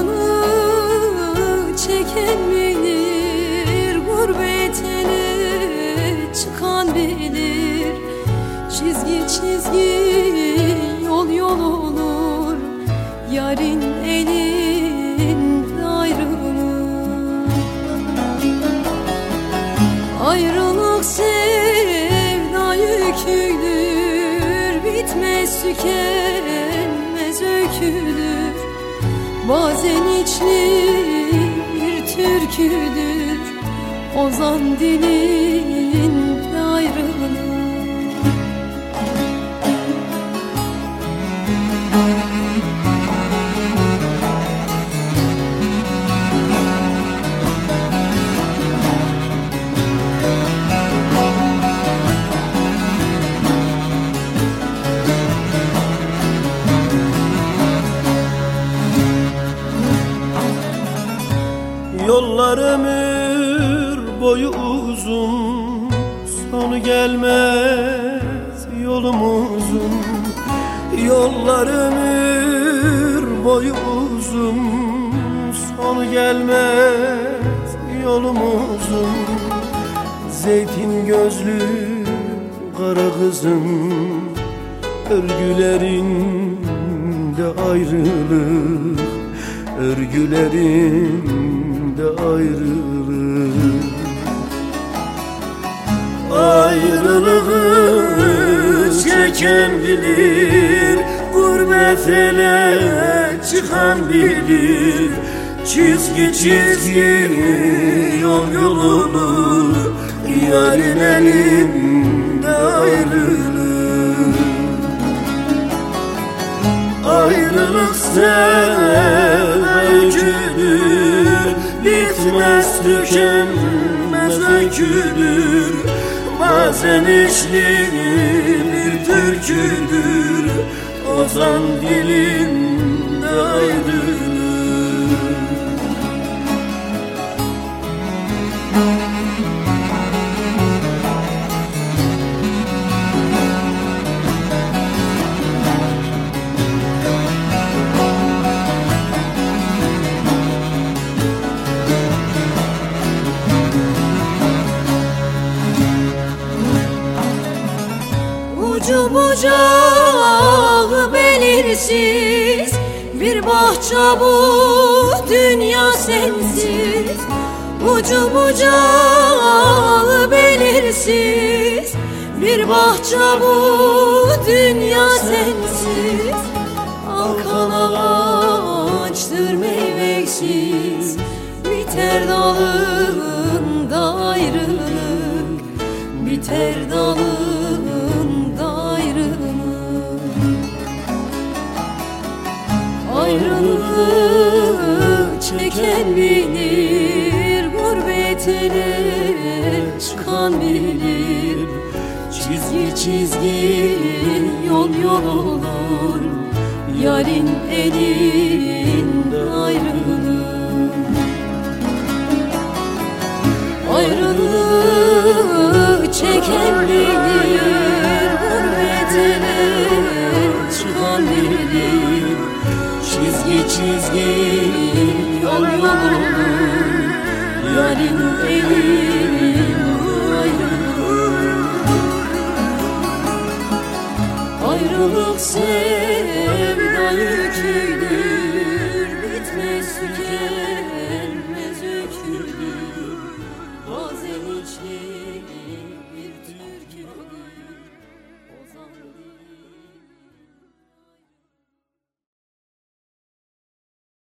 Ayrılık çeken bilir Gurbet ele çıkan bilir. Çizgi çizgi yol yol olur Yarın elinde ayrılır. Ayrılık sevda yüküdür Bitmez tükenmez öyküdür Bazen içli bir türküdür. Ozan dilinde Yollar ömür boyu uzun Sonu gelmez yolumuzun Yollar ömür boyu uzun Sonu gelmez yolumuzun Zeytin gözlü kara kızım Örgülerinde ayrılık Örgülerinde ayrılık Ayrılığı çeken bilir Gurbet çıkan bilir. Çizgi çizgi yol yolunu Yarın elinde ayrılık Ayrılık sevgüdür Bitmez tükenmez öyküdür. Bazen içli bir türküdür. Ozan dilinde Ucu bucağı belirsiz. Bir bahçe bu dünya sensiz. Ucu bucağı belirsiz. Bir bahçe bu dünya sensiz. Alkan ağaçtır meyveksiz Biter dalında ayrılık. Biter dalında Sen bilir gurbetine çıkan bilir. Çizgi çizgi yol yol olur Yarın elinden ayrılır. Ayrılığı çeken bilir Gurbetine çıkan bilir. Çizgi çizgi yollar Yarın evim ayrılık Ayrılık sevdayı ki